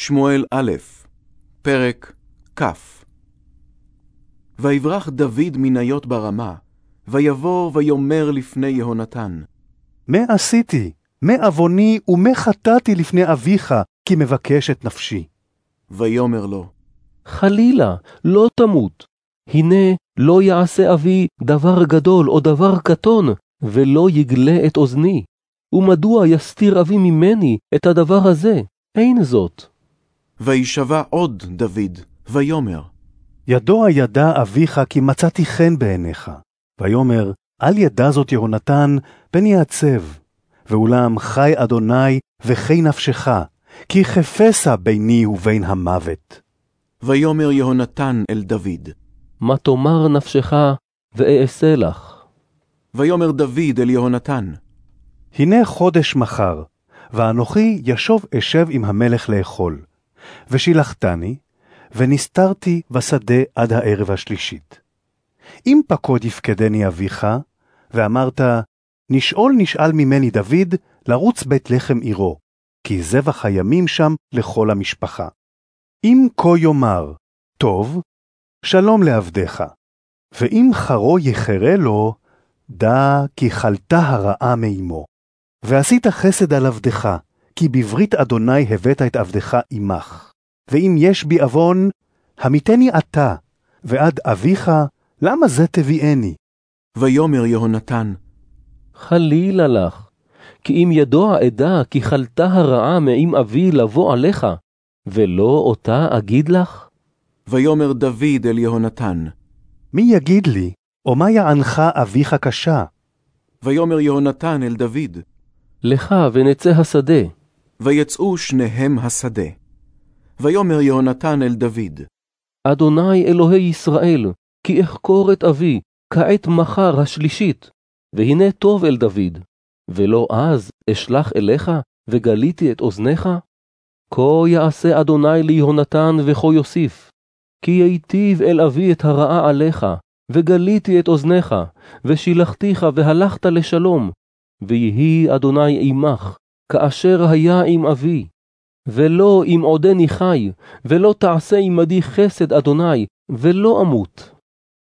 שמואל א', פרק כ' ויברח דוד מניות ברמה, ויבוא ויאמר לפני יהונתן. מה עשיתי? מה עווני ומה חטאתי לפני אביך, כי מבקש את נפשי? ויאמר לו, חלילה, לא תמות. הנה, לא יעשה אבי דבר גדול או דבר קטון, ולא יגלה את אוזני. ומדוע יסתיר אבי ממני את הדבר הזה? אין זאת. וישבע עוד דוד, ויאמר, ידוע ידע אביך כי מצאתי חן בעיניך. ויאמר, אל ידע זאת יהונתן, פן יעצב. ואולם חי אדוני וחי נפשך, כי חפשה ביני ובין המוות. ויאמר יהונתן אל דוד. מה תאמר נפשך, ואעשה לך. ויאמר דוד אל יהונתן, הנה חודש מחר, ואנוכי ישוב אשב עם המלך לאכול. ושילחתני, ונסתרתי בשדה עד הערב השלישית. אם פקוד יפקדני אביך, ואמרת, נשאול נשאל ממני דוד, לרוץ בית לחם עירו, כי זבח הימים שם לכל המשפחה. אם כה יאמר, טוב, שלום לעבדיך, ואם חרו יחרה לו, דע כי חלתה הרעה מאמו. ועשית חסד על עבדך, כי בברית אדוני הבאת את עבדך עמך. ואם יש בי עוון, המיתני אתה, ועד אביך, למה זה תביאני? ויאמר יהונתן, חלילה לך, כי אם ידוע אדע כי חלתה הרעה מעם אבי לבוא עליך, ולא אותה אגיד לך? ויאמר דוד אל יהונתן, מי יגיד לי, או מה יענך אביך קשה? ויאמר יהונתן אל דוד, לך ונצא השדה. ויצאו שניהם השדה. ויאמר יהונתן אל דוד, אדוני אלוהי ישראל, כי אחקור את אבי, כעת מחר השלישית, והנה טוב אל דוד, ולא אז אשלח אליך, וגליתי את אוזניך? כה יעשה אדוני ליהונתן וכה יוסיף, כי ייטיב אל אבי את הרעה עליך, וגליתי את אוזניך, ושילחתיך והלכת לשלום, ויהי אדוני עמך, כאשר היה עם אבי. ולא אם עודני חי, ולא תעשה עמדי חסד אדוני, ולא אמות.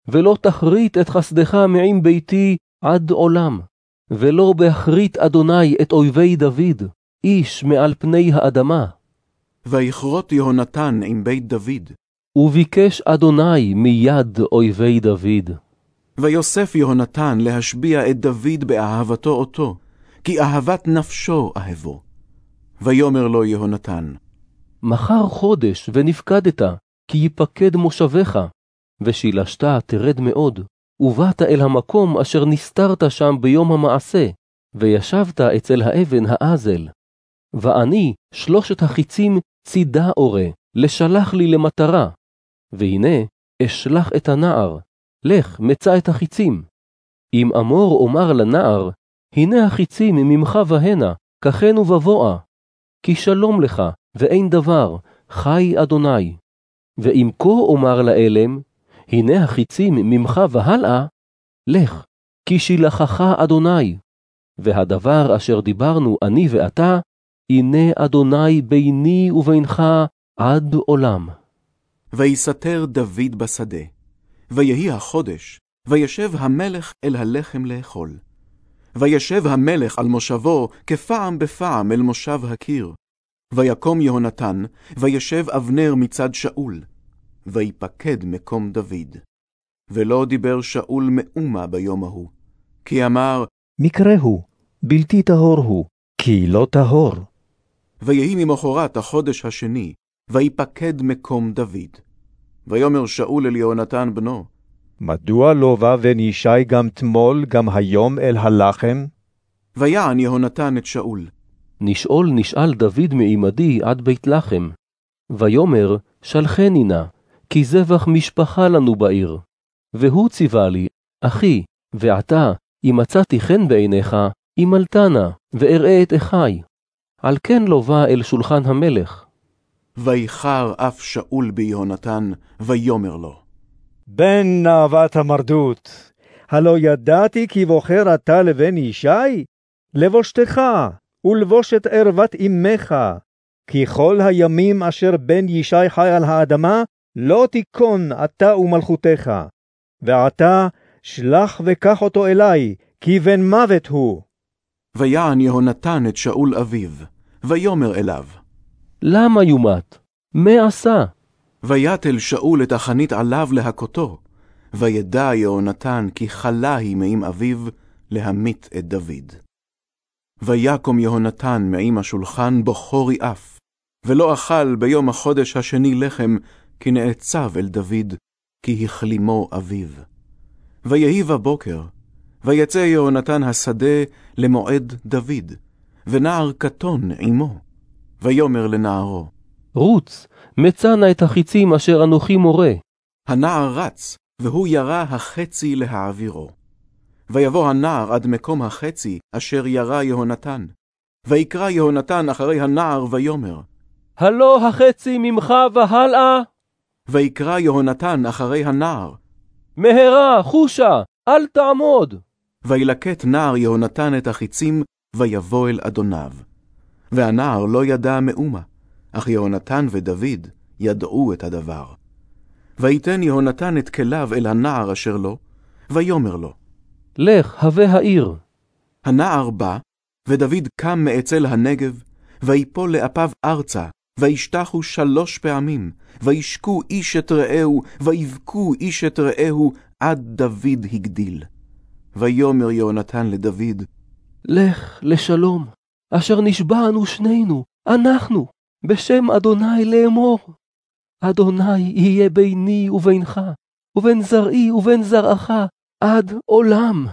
ולא תכרית את חסדך מעם ביתי עד עולם, ולא באחרית אדוני את אויבי דוד, איש מעל פני האדמה. ויכרות יהונתן עם בית דוד. וביקש אדוני מיד אויבי דוד. ויוסף יהונתן להשביע את דוד באהבתו אותו, כי אהבת נפשו אהבו. ויאמר לו יהונתן, מחר חודש ונפקדת, כי יפקד מושבך, ושילשת תרד מאוד, ובאת אל המקום אשר נסתרת שם ביום המעשה, וישבת אצל האבן האזל. ואני שלושת החיצים צידה אורה, לשלח לי למטרה. והנה, אשלח את הנער, לך מצא את החיצים. אם אמור אומר לנער, הנה החיצים ממך והנה, ככן ובבואה. כי שלום לך, ואין דבר, חי אדוני. ואם כה אומר לאלם, הנה החיצים ממך והלאה, לך, כי שילחך אדוני. והדבר אשר דיברנו אני ואתה, הנה אדוני ביני ובינך עד עולם. ויסתר דוד בשדה. ויהי החודש, וישב המלך אל הלחם לאכול. וישב המלך על מושבו כפעם בפעם אל מושב הקיר. ויקום יהונתן, וישב אבנר מצד שאול, ויפקד מקום דוד. ולא דיבר שאול מאומה ביום ההוא, כי אמר, מקרה הוא, בלתי טהור הוא, כי לא טהור. ויהי ממחרת החודש השני, ויפקד מקום דוד. ויאמר שאול אל יהונתן בנו, מדוע לא בא בן ישי גם תמול, גם היום אל הלחם? ויען יהונתן את שאול. נשאול נשאל דוד מעמדי עד בית לחם. ויאמר, שלחני נא, כי זבח משפחה לנו בעיר. והוא ציווה לי, אחי, ועתה, אם מצאתי חן בעיניך, אימלתנה, ואראה את אחי. על כן לא בא אל שולחן המלך. ויחר אף שאול ביהונתן, ויאמר לו, בן נאוות המרדות, הלא ידעתי כי בוחר אתה לבן ישי? לבושתך, ולבושת ערוות אמך, כי כל הימים אשר בן ישי חי על האדמה, לא תיכון אתה ומלכותך. ועתה שלח וקח אותו אלי, כי בן מוות הוא. ויען יהונתן את שאול אביו, ויאמר אליו, למה יומת? מה עשה? ויתל שאול את החנית עליו להכותו, וידע יהונתן כי חלה היא מעם אביו להמית את דוד. ויקום יהונתן מעם השולחן בוכורי אף, ולא אכל ביום החודש השני לחם, כי נעצב אל דוד, כי החלימו אביו. ויהי בבוקר, ויצא יהונתן השדה למועד דוד, ונער קטון עמו. ויאמר לנערו, רוץ, מצא נא את החיצים אשר אנוכי מורה. הנער רץ, והוא ירה החצי להעבירו. ויבוא הנער עד מקום החצי אשר ירה יהונתן. ויקרא יהונתן אחרי הנער ויאמר, הלא החצי ממך והלאה? ויקרא יהונתן אחרי הנער. מהרה, חושה, אל תעמוד. וילקט נער יהונתן את החיצים, ויבוא אל אדוניו. והנער לא ידע מאומה, אך יהונתן ודוד ידעו את הדבר. ויתן יהונתן את כליו אל הנער אשר לו, ויאמר לו, לך, הווה העיר. הנער בא, ודוד קם מאצל הנגב, ויפול לאפיו ארצה, וישתחו שלוש פעמים, וישקו איש את רעהו, ויבכו איש את רעהו, עד דוד הגדיל. ויאמר יהונתן לדוד, לך לשלום, אשר נשבענו שנינו, אנחנו, בשם אדוני לאמור. אדוני יהיה ביני ובינך, ובין זרעי ובין זרעך, עד עולם.